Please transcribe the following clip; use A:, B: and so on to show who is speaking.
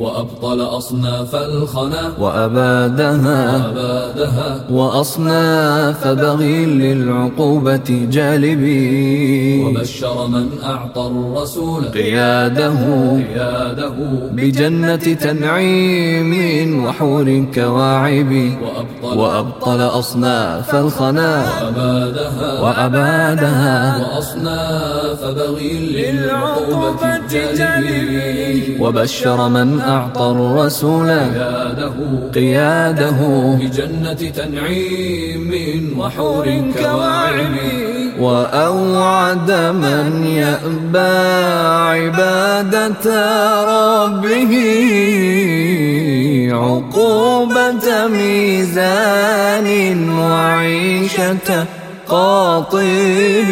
A: وأبطل أصناف الخنا.
B: وأبادها,
A: وأبادها.
B: وأصناف بغي للعقوبة جالبي.
A: وبشر من أعطى الرسول.
B: قياده,
A: قياده.
B: بجنة تنعيم وحور كواعب.
A: وأبطل,
B: وأبطل أصناف الخنا.
A: وأبادها,
B: وأبادها.
A: وأصناف بغي للعقوبة جالبي.
B: وبشر من أعطى الرسول
A: قياده
B: قياده
A: بجنة تنعيم وحور كواعب.
B: وأوعد من يأبى عبادة ربه عقوبة ميزان وعيشة قاطبين